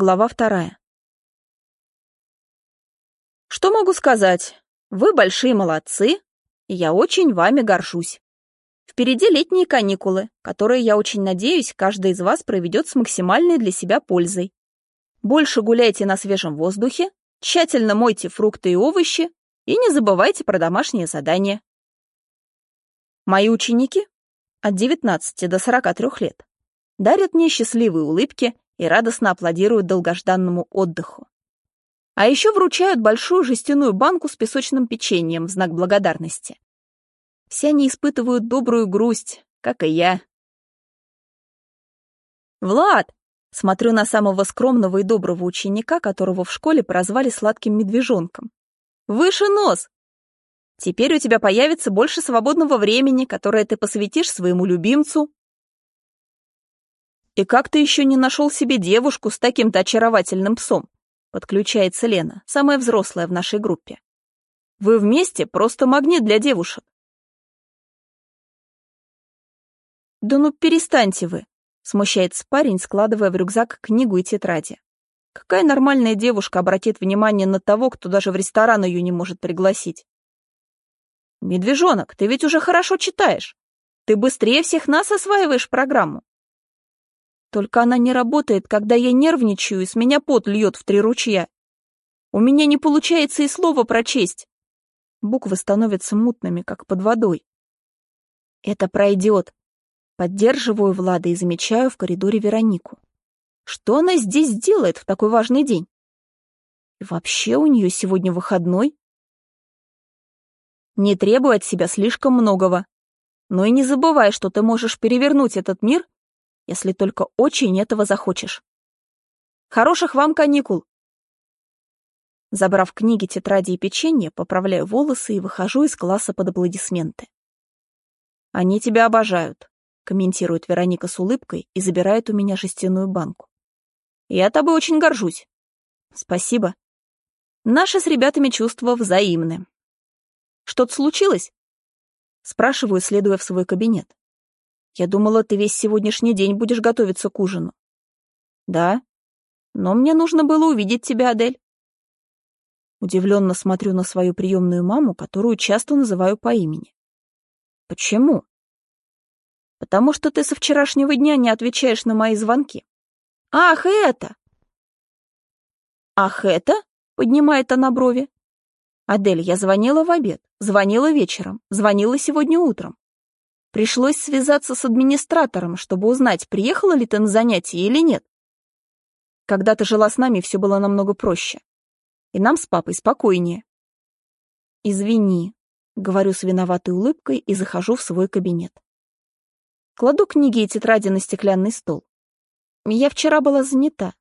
Глава вторая. Что могу сказать? Вы большие молодцы, и я очень вами горжусь. Впереди летние каникулы, которые, я очень надеюсь, каждый из вас проведет с максимальной для себя пользой. Больше гуляйте на свежем воздухе, тщательно мойте фрукты и овощи и не забывайте про домашние задания. Мои ученики от 19 до 43 лет дарят мне счастливые улыбки и радостно аплодируют долгожданному отдыху. А еще вручают большую жестяную банку с песочным печеньем в знак благодарности. Все они испытывают добрую грусть, как и я. «Влад!» — смотрю на самого скромного и доброго ученика, которого в школе прозвали сладким медвежонком. «Выше нос! Теперь у тебя появится больше свободного времени, которое ты посвятишь своему любимцу, «И как ты еще не нашел себе девушку с таким-то очаровательным псом?» Подключается Лена, самая взрослая в нашей группе. «Вы вместе просто магнит для девушек». «Да ну перестаньте вы», — смущается парень, складывая в рюкзак книгу и тетради. «Какая нормальная девушка обратит внимание на того, кто даже в ресторан ее не может пригласить?» «Медвежонок, ты ведь уже хорошо читаешь. Ты быстрее всех нас осваиваешь программу. Только она не работает, когда я нервничаю, и с меня пот льет в три ручья. У меня не получается и слова прочесть. Буквы становятся мутными, как под водой. Это пройдет. Поддерживаю Влада и замечаю в коридоре Веронику. Что она здесь делает в такой важный день? И вообще у нее сегодня выходной. Не требуй от себя слишком многого. Но и не забывай, что ты можешь перевернуть этот мир если только очень этого захочешь. Хороших вам каникул!» Забрав книги, тетради и печенье, поправляю волосы и выхожу из класса под аплодисменты. «Они тебя обожают», — комментирует Вероника с улыбкой и забирает у меня жестяную банку. «Я тобой очень горжусь». «Спасибо. Наши с ребятами чувства взаимны». «Что-то случилось?» Спрашиваю, следуя в свой кабинет. Я думала, ты весь сегодняшний день будешь готовиться к ужину. Да, но мне нужно было увидеть тебя, Адель. Удивленно смотрю на свою приемную маму, которую часто называю по имени. Почему? Потому что ты со вчерашнего дня не отвечаешь на мои звонки. Ах, это! Ах, это? Поднимает она брови. Адель, я звонила в обед, звонила вечером, звонила сегодня утром. Пришлось связаться с администратором, чтобы узнать, приехала ли ты на занятие или нет. Когда ты жила с нами, все было намного проще. И нам с папой спокойнее. Извини, говорю с виноватой улыбкой и захожу в свой кабинет. Кладу книги и тетради на стеклянный стол. Я вчера была занята.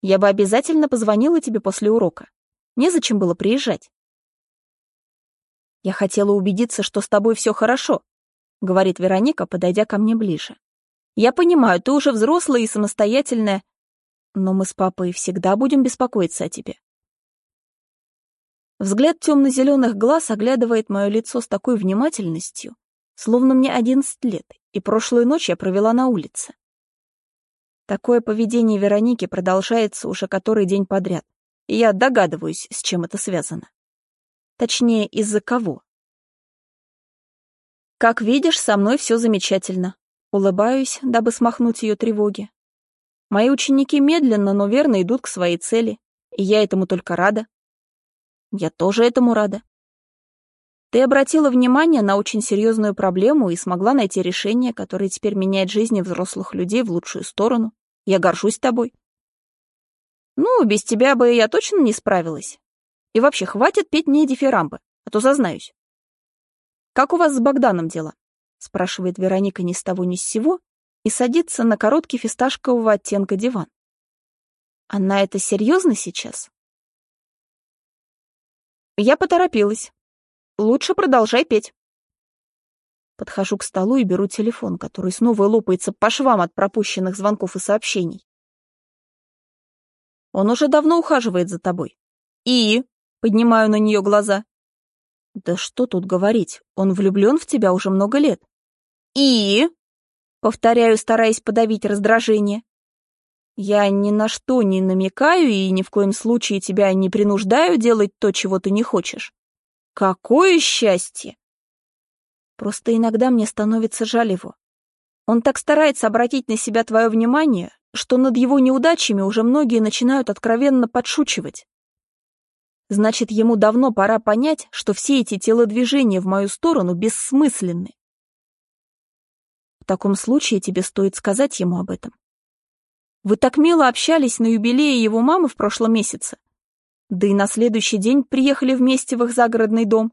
Я бы обязательно позвонила тебе после урока. Незачем было приезжать. Я хотела убедиться, что с тобой все хорошо, — говорит Вероника, подойдя ко мне ближе. «Я понимаю, ты уже взрослая и самостоятельная, но мы с папой всегда будем беспокоиться о тебе». Взгляд темно-зеленых глаз оглядывает мое лицо с такой внимательностью, словно мне одиннадцать лет, и прошлую ночь я провела на улице. Такое поведение Вероники продолжается уже который день подряд, и я догадываюсь, с чем это связано. Точнее, из-за кого. Как видишь, со мной все замечательно. Улыбаюсь, дабы смахнуть ее тревоги. Мои ученики медленно, но верно идут к своей цели, и я этому только рада. Я тоже этому рада. Ты обратила внимание на очень серьезную проблему и смогла найти решение, которое теперь меняет жизни взрослых людей в лучшую сторону. Я горжусь тобой. Ну, без тебя бы я точно не справилась. И вообще, хватит петь мне дифирамбы, а то зазнаюсь. «Как у вас с Богданом дела?» — спрашивает Вероника ни с того ни с сего и садится на короткий фисташкового оттенка диван. «Она это серьезно сейчас?» Я поторопилась. Лучше продолжай петь. Подхожу к столу и беру телефон, который снова лопается по швам от пропущенных звонков и сообщений. Он уже давно ухаживает за тобой. И, поднимаю на нее глаза, да что тут говорить, он влюблен в тебя уже много лет. И? Повторяю, стараясь подавить раздражение. Я ни на что не намекаю и ни в коем случае тебя не принуждаю делать то, чего ты не хочешь. Какое счастье! Просто иногда мне становится жаль его. Он так старается обратить на себя твое внимание, что над его неудачами уже многие начинают откровенно подшучивать. Значит, ему давно пора понять, что все эти телодвижения в мою сторону бессмысленны. В таком случае тебе стоит сказать ему об этом. Вы так мило общались на юбилее его мамы в прошлом месяце. Да и на следующий день приехали вместе в их загородный дом.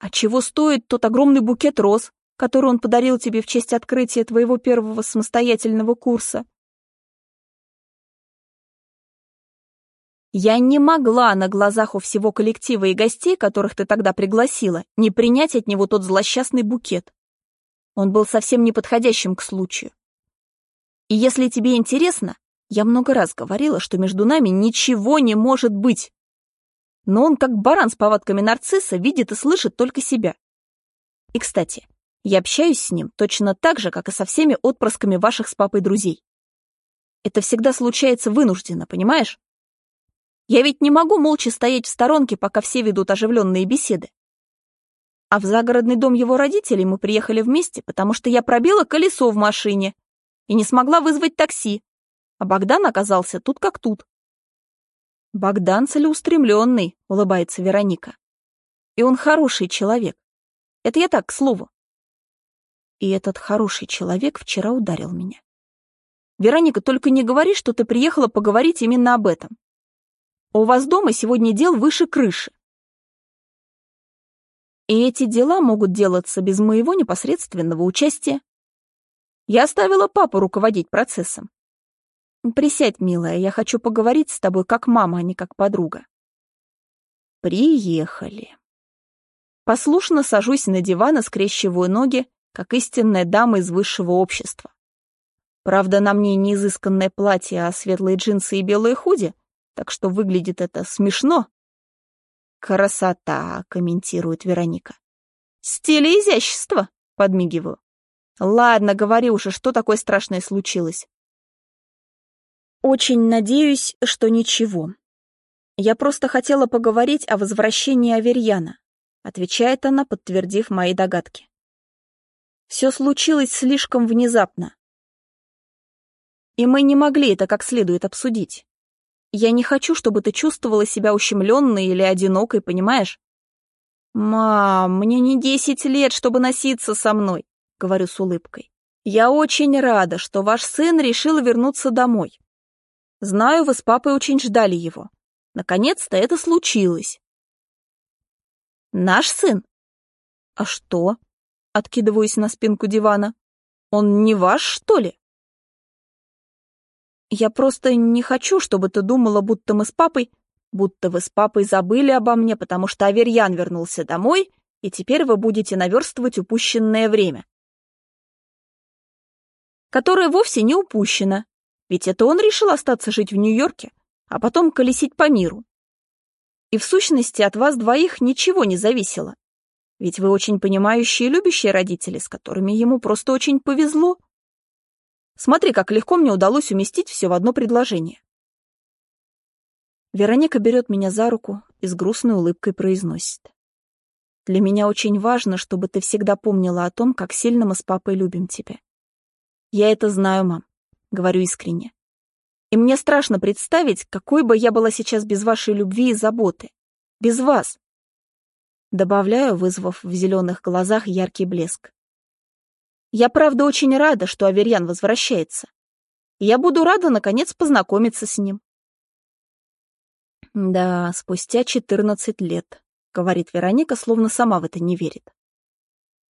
А чего стоит тот огромный букет роз, который он подарил тебе в честь открытия твоего первого самостоятельного курса? Я не могла на глазах у всего коллектива и гостей, которых ты тогда пригласила, не принять от него тот злосчастный букет. Он был совсем неподходящим к случаю. И если тебе интересно, я много раз говорила, что между нами ничего не может быть. Но он, как баран с повадками нарцисса, видит и слышит только себя. И, кстати, я общаюсь с ним точно так же, как и со всеми отпрысками ваших с папой друзей. Это всегда случается вынужденно, понимаешь? Я ведь не могу молча стоять в сторонке, пока все ведут оживленные беседы. А в загородный дом его родителей мы приехали вместе, потому что я пробила колесо в машине и не смогла вызвать такси, а Богдан оказался тут как тут. Богдан целеустремленный, улыбается Вероника. И он хороший человек. Это я так, к слову. И этот хороший человек вчера ударил меня. Вероника, только не говори, что ты приехала поговорить именно об этом. У вас дома сегодня дел выше крыши. И эти дела могут делаться без моего непосредственного участия. Я оставила папу руководить процессом. Присядь, милая, я хочу поговорить с тобой как мама, а не как подруга. Приехали. Послушно сажусь на диван и скрещиваю ноги, как истинная дама из высшего общества. Правда, на мне не изысканное платье, а светлые джинсы и белые худи, так что выглядит это смешно. «Красота», — комментирует Вероника. «Стиль и изящество», — подмигиваю. «Ладно, говори уже, что такое страшное случилось?» «Очень надеюсь, что ничего. Я просто хотела поговорить о возвращении Аверьяна», — отвечает она, подтвердив мои догадки. «Все случилось слишком внезапно, и мы не могли это как следует обсудить. Я не хочу, чтобы ты чувствовала себя ущемленной или одинокой, понимаешь? «Мам, мне не десять лет, чтобы носиться со мной», — говорю с улыбкой. «Я очень рада, что ваш сын решил вернуться домой. Знаю, вы с папой очень ждали его. Наконец-то это случилось». «Наш сын?» «А что?» — откидываюсь на спинку дивана. «Он не ваш, что ли?» Я просто не хочу, чтобы ты думала, будто мы с папой... Будто вы с папой забыли обо мне, потому что Аверьян вернулся домой, и теперь вы будете наверстывать упущенное время. Которое вовсе не упущено, ведь это он решил остаться жить в Нью-Йорке, а потом колесить по миру. И в сущности от вас двоих ничего не зависело, ведь вы очень понимающие и любящие родители, с которыми ему просто очень повезло. Смотри, как легко мне удалось уместить все в одно предложение. Вероника берет меня за руку и с грустной улыбкой произносит. Для меня очень важно, чтобы ты всегда помнила о том, как сильно мы с папой любим тебя. Я это знаю, мам, говорю искренне. И мне страшно представить, какой бы я была сейчас без вашей любви и заботы. Без вас. Добавляю, вызвав в зеленых глазах яркий блеск. Я, правда, очень рада, что Аверьян возвращается. Я буду рада, наконец, познакомиться с ним. Да, спустя четырнадцать лет, говорит Вероника, словно сама в это не верит.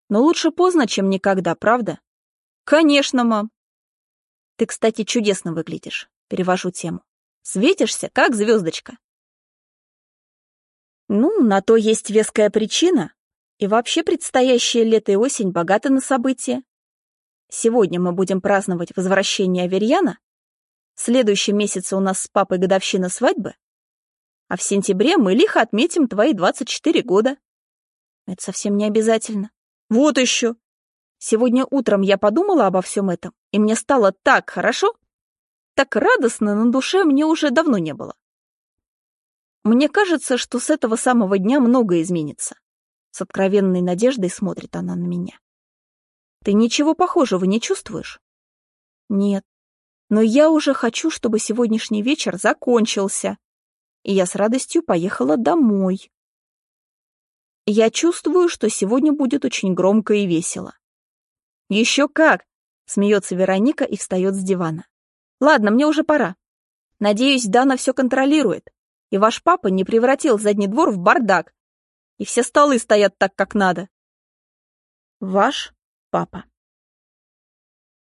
Но лучше поздно, чем никогда, правда? Конечно, мам. Ты, кстати, чудесно выглядишь. Перевожу тему. Светишься, как звездочка. Ну, на то есть веская причина. И вообще предстоящее лето и осень богаты на события. Сегодня мы будем праздновать возвращение Аверьяна, в следующем месяце у нас с папой годовщина свадьбы, а в сентябре мы лихо отметим твои 24 года. Это совсем не обязательно. Вот еще. Сегодня утром я подумала обо всем этом, и мне стало так хорошо. Так радостно на душе мне уже давно не было. Мне кажется, что с этого самого дня многое изменится. С откровенной надеждой смотрит она на меня. Ты ничего похожего не чувствуешь? Нет. Но я уже хочу, чтобы сегодняшний вечер закончился. И я с радостью поехала домой. Я чувствую, что сегодня будет очень громко и весело. Еще как! Смеется Вероника и встает с дивана. Ладно, мне уже пора. Надеюсь, Дана все контролирует, и ваш папа не превратил задний двор в бардак, и все столы стоят так, как надо. Ваш папа.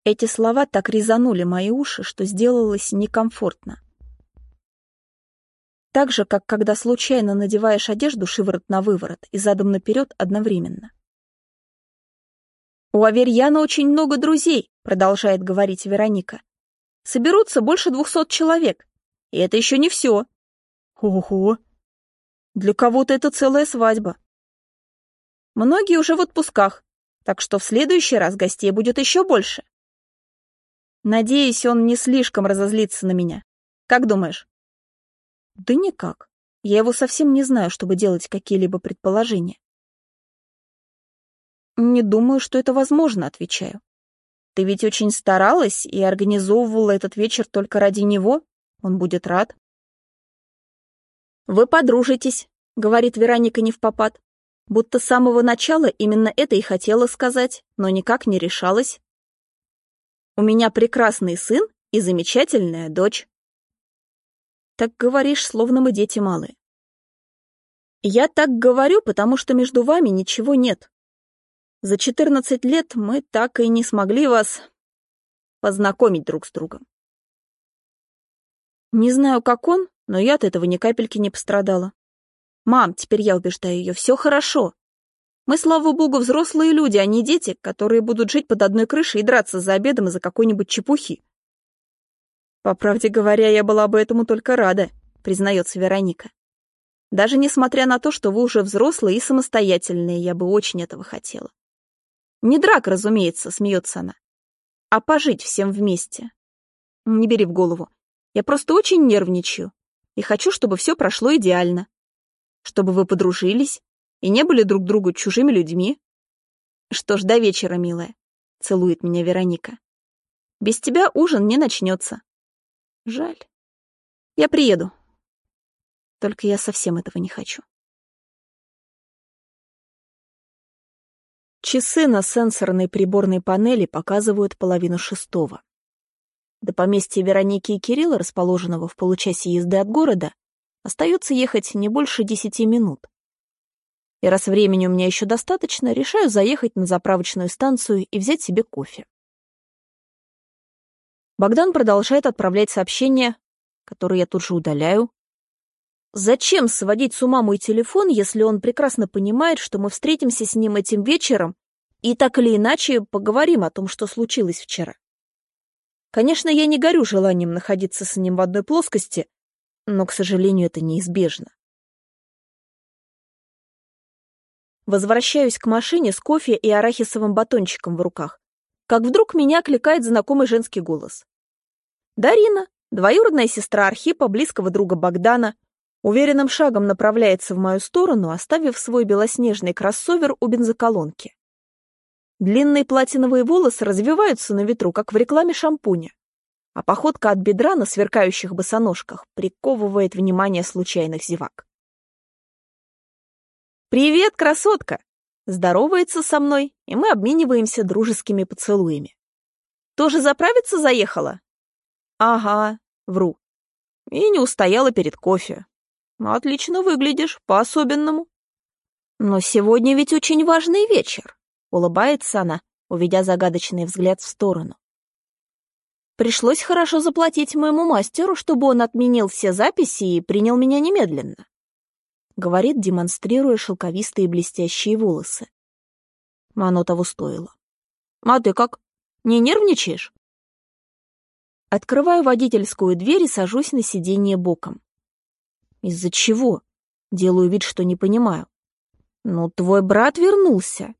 Эти слова так резанули мои уши, что сделалось некомфортно. Так же, как когда случайно надеваешь одежду шиворот на выворот и задом наперед одновременно. «У Аверьяна очень много друзей», — продолжает говорить Вероника. «Соберутся больше двухсот человек. И это еще не все». «Ого! Для кого-то это целая свадьба». Многие уже в отпусках, так что в следующий раз гостей будет еще больше. Надеюсь, он не слишком разозлится на меня. Как думаешь? Да никак. Я его совсем не знаю, чтобы делать какие-либо предположения. Не думаю, что это возможно, отвечаю. Ты ведь очень старалась и организовывала этот вечер только ради него. Он будет рад. Вы подружитесь, говорит Вероника не в попад. Будто с самого начала именно это и хотела сказать, но никак не решалась. У меня прекрасный сын и замечательная дочь. Так говоришь, словно мы дети малые. Я так говорю, потому что между вами ничего нет. За 14 лет мы так и не смогли вас познакомить друг с другом. Не знаю, как он, но я от этого ни капельки не пострадала. Мам, теперь я убеждаю ее, все хорошо. Мы, слава богу, взрослые люди, а не дети, которые будут жить под одной крышей и драться за обедом из-за какой-нибудь чепухи. По правде говоря, я была бы этому только рада, признается Вероника. Даже несмотря на то, что вы уже взрослые и самостоятельные, я бы очень этого хотела. Не драк, разумеется, смеется она, а пожить всем вместе. Не бери в голову. Я просто очень нервничаю и хочу, чтобы все прошло идеально чтобы вы подружились и не были друг другу чужими людьми. Что ж, до вечера, милая, целует меня Вероника. Без тебя ужин не начнется. Жаль. Я приеду. Только я совсем этого не хочу. Часы на сенсорной приборной панели показывают половину шестого. До поместья Вероники и Кирилла, расположенного в получасе езды от города, Остается ехать не больше десяти минут. И раз времени у меня еще достаточно, решаю заехать на заправочную станцию и взять себе кофе. Богдан продолжает отправлять сообщения, которые я тут же удаляю. Зачем сводить с ума мой телефон, если он прекрасно понимает, что мы встретимся с ним этим вечером и так или иначе поговорим о том, что случилось вчера? Конечно, я не горю желанием находиться с ним в одной плоскости, но, к сожалению, это неизбежно. Возвращаюсь к машине с кофе и арахисовым батончиком в руках, как вдруг меня окликает знакомый женский голос. Дарина, двоюродная сестра Архипа, близкого друга Богдана, уверенным шагом направляется в мою сторону, оставив свой белоснежный кроссовер у бензоколонки. Длинные платиновые волосы развиваются на ветру, как в рекламе шампуня а походка от бедра на сверкающих босоножках приковывает внимание случайных зевак. «Привет, красотка!» Здоровается со мной, и мы обмениваемся дружескими поцелуями. «Тоже заправиться заехала?» «Ага», — вру. И не устояла перед кофе. «Отлично выглядишь, по-особенному». «Но сегодня ведь очень важный вечер», — улыбается она, уведя загадочный взгляд в сторону. Пришлось хорошо заплатить моему мастеру, чтобы он отменил все записи и принял меня немедленно. Говорит, демонстрируя шелковистые блестящие волосы. Оно того стоило. А ты как? Не нервничаешь? Открываю водительскую дверь и сажусь на сиденье боком. Из-за чего? Делаю вид, что не понимаю. Ну, твой брат вернулся.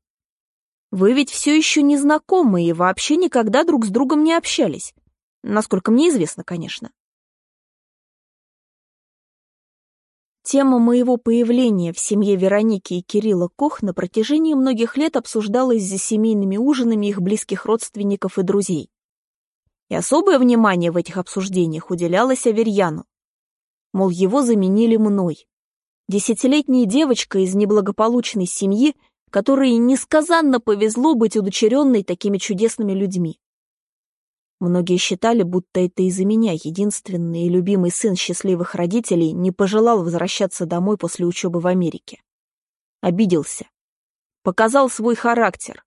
Вы ведь все еще не знакомы и вообще никогда друг с другом не общались. Насколько мне известно, конечно. Тема моего появления в семье Вероники и Кирилла Кох на протяжении многих лет обсуждалась за семейными ужинами их близких родственников и друзей. И особое внимание в этих обсуждениях уделялось Аверьяну. Мол, его заменили мной. Десятилетняя девочка из неблагополучной семьи, которой несказанно повезло быть удочеренной такими чудесными людьми. Многие считали, будто это из-за меня единственный и любимый сын счастливых родителей не пожелал возвращаться домой после учебы в Америке. Обиделся. Показал свой характер.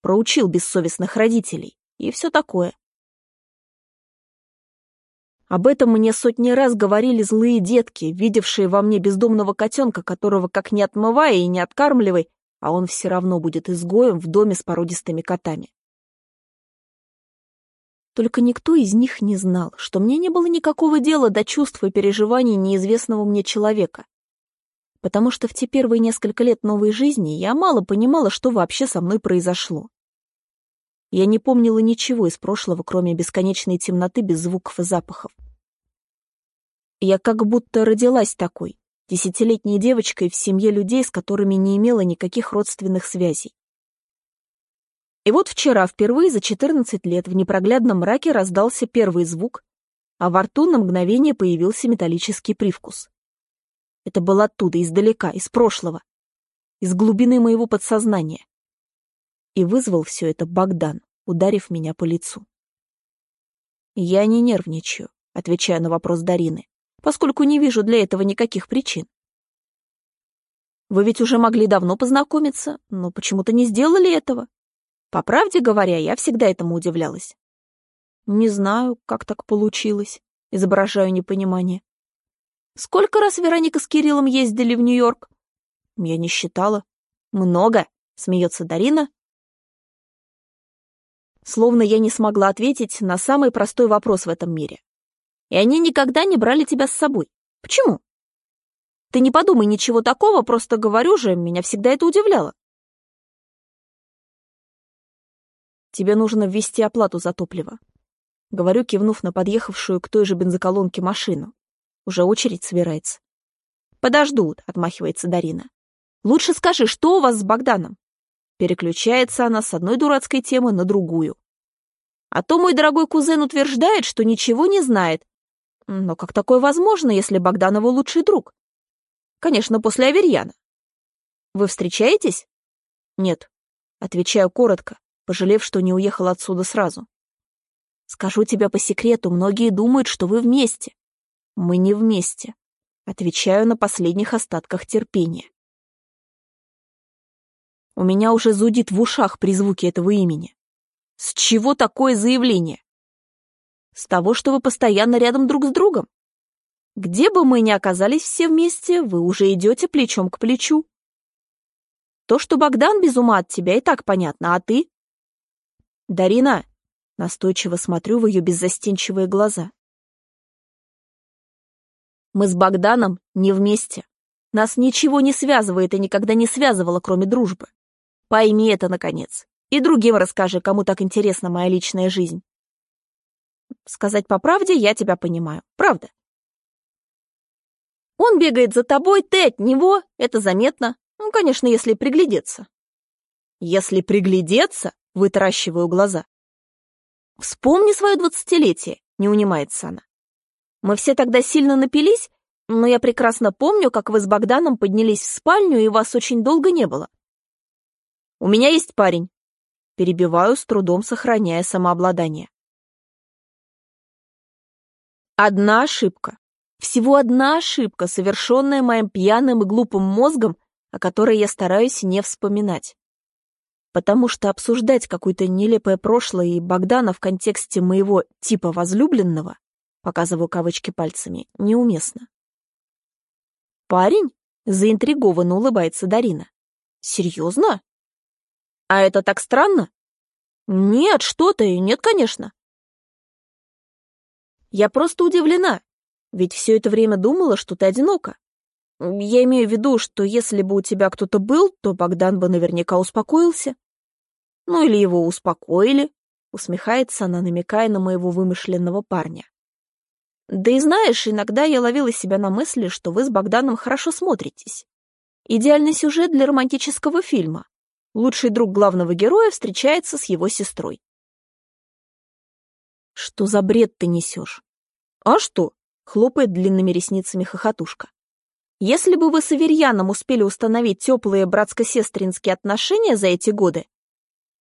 Проучил бессовестных родителей. И все такое. Об этом мне сотни раз говорили злые детки, видевшие во мне бездомного котенка, которого как не отмывая и не откармливай, а он все равно будет изгоем в доме с породистыми котами. Только никто из них не знал, что мне не было никакого дела до чувств и переживаний неизвестного мне человека. Потому что в те первые несколько лет новой жизни я мало понимала, что вообще со мной произошло. Я не помнила ничего из прошлого, кроме бесконечной темноты без звуков и запахов. Я как будто родилась такой, десятилетней девочкой в семье людей, с которыми не имела никаких родственных связей. И вот вчера впервые за 14 лет в непроглядном мраке раздался первый звук, а во рту на мгновение появился металлический привкус. Это был оттуда, издалека, из прошлого, из глубины моего подсознания. И вызвал все это Богдан, ударив меня по лицу. «Я не нервничаю», — отвечая на вопрос Дарины, поскольку не вижу для этого никаких причин. Вы ведь уже могли давно познакомиться, но почему-то не сделали этого. По правде говоря, я всегда этому удивлялась. Не знаю, как так получилось, изображаю непонимание. Сколько раз Вероника с Кириллом ездили в Нью-Йорк? Я не считала. Много, смеется Дарина. Словно я не смогла ответить на самый простой вопрос в этом мире. И они никогда не брали тебя с собой. Почему? Ты не подумай ничего такого, просто говорю же, меня всегда это удивляло. Тебе нужно ввести оплату за топливо. Говорю, кивнув на подъехавшую к той же бензоколонке машину. Уже очередь собирается. Подождут, отмахивается Дарина. Лучше скажи, что у вас с Богданом? Переключается она с одной дурацкой темы на другую. А то мой дорогой кузен утверждает, что ничего не знает. Но как такое возможно, если Богдан его лучший друг? Конечно, после Аверьяна. Вы встречаетесь? Нет. Отвечаю коротко, пожалев, что не уехал отсюда сразу. Скажу тебе по секрету, многие думают, что вы вместе. Мы не вместе. Отвечаю на последних остатках терпения. У меня уже зудит в ушах при звуке этого имени. С чего такое заявление? С того, что вы постоянно рядом друг с другом. Где бы мы ни оказались все вместе, вы уже идете плечом к плечу. То, что Богдан без ума от тебя, и так понятно, а ты? «Дарина!» — настойчиво смотрю в ее беззастенчивые глаза. «Мы с Богданом не вместе. Нас ничего не связывает и никогда не связывало, кроме дружбы. Пойми это, наконец. И другим расскажи, кому так интересна моя личная жизнь. Сказать по правде, я тебя понимаю. Правда. Он бегает за тобой, ты от него, это заметно. Ну, конечно, если приглядеться. Если приглядеться, вытаращиваю глаза. «Вспомни свое двадцатилетие», — не унимается она. «Мы все тогда сильно напились, но я прекрасно помню, как вы с Богданом поднялись в спальню, и вас очень долго не было». «У меня есть парень». Перебиваю, с трудом сохраняя самообладание. Одна ошибка. Всего одна ошибка, совершенная моим пьяным и глупым мозгом, о которой я стараюсь не вспоминать потому что обсуждать какое-то нелепое прошлое и Богдана в контексте моего типа возлюбленного, показываю кавычки пальцами, неуместно. «Парень?» — заинтригованно улыбается Дарина. «Серьезно? А это так странно?» «Нет, что ты, нет, конечно». «Я просто удивлена, ведь все это время думала, что ты одинока. Я имею в виду, что если бы у тебя кто-то был, то Богдан бы наверняка успокоился. Ну или его успокоили. Усмехается она, намекая на моего вымышленного парня. Да и знаешь, иногда я ловила себя на мысли, что вы с Богданом хорошо смотритесь. Идеальный сюжет для романтического фильма. Лучший друг главного героя встречается с его сестрой. Что за бред ты несешь? А что? Хлопает длинными ресницами хохотушка. Если бы вы с Аверьяном успели установить теплые братско-сестринские отношения за эти годы,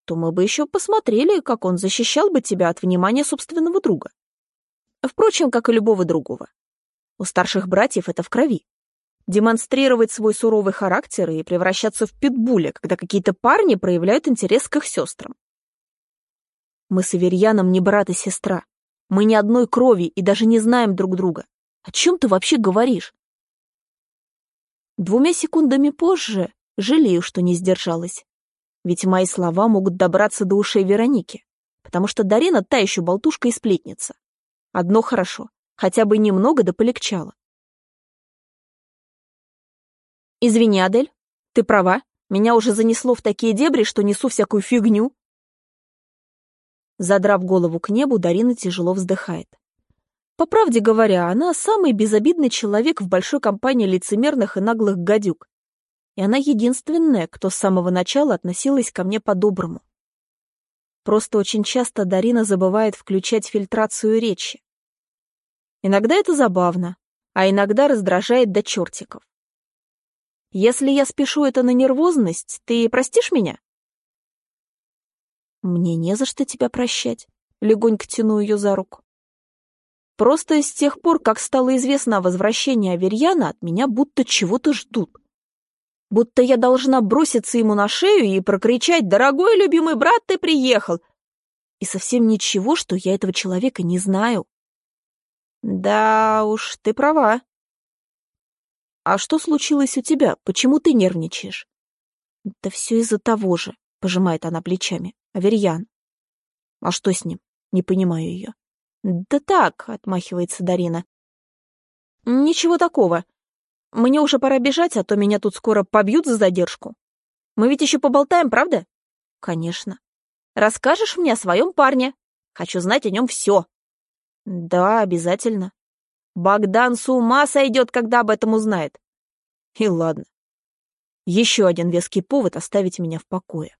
то мы бы еще посмотрели, как он защищал бы тебя от внимания собственного друга. Впрочем, как и любого другого. У старших братьев это в крови. Демонстрировать свой суровый характер и превращаться в питбуля, когда какие-то парни проявляют интерес к их сестрам. Мы с Аверьяном не брат и сестра. Мы ни одной крови и даже не знаем друг друга. О чем ты вообще говоришь? Двумя секундами позже жалею, что не сдержалась. Ведь мои слова могут добраться до ушей Вероники, потому что Дарина та еще болтушка и сплетница. Одно хорошо, хотя бы немного да полегчало. Извини, Адель, ты права, меня уже занесло в такие дебри, что несу всякую фигню. Задрав голову к небу, Дарина тяжело вздыхает. По правде говоря, она самый безобидный человек в большой компании лицемерных и наглых гадюк. И она единственная, кто с самого начала относилась ко мне по-доброму. Просто очень часто Дарина забывает включать фильтрацию речи. Иногда это забавно, а иногда раздражает до чертиков. Если я спешу это на нервозность, ты простишь меня? Мне не за что тебя прощать. Легонько тяну ее за руку. Просто с тех пор, как стало известно о возвращении Аверьяна, от меня будто чего-то ждут будто я должна броситься ему на шею и прокричать «Дорогой любимый брат, ты приехал!» И совсем ничего, что я этого человека не знаю. Да уж, ты права. А что случилось у тебя? Почему ты нервничаешь? Да все из-за того же, пожимает она плечами. Аверьян. А что с ним? Не понимаю ее. Да так, отмахивается Дарина. Ничего такого. Мне уже пора бежать, а то меня тут скоро побьют за задержку. Мы ведь еще поболтаем, правда? Конечно. Расскажешь мне о своем парне? Хочу знать о нем все. Да, обязательно. Богдан с ума сойдет, когда об этом узнает. И ладно. Еще один веский повод оставить меня в покое.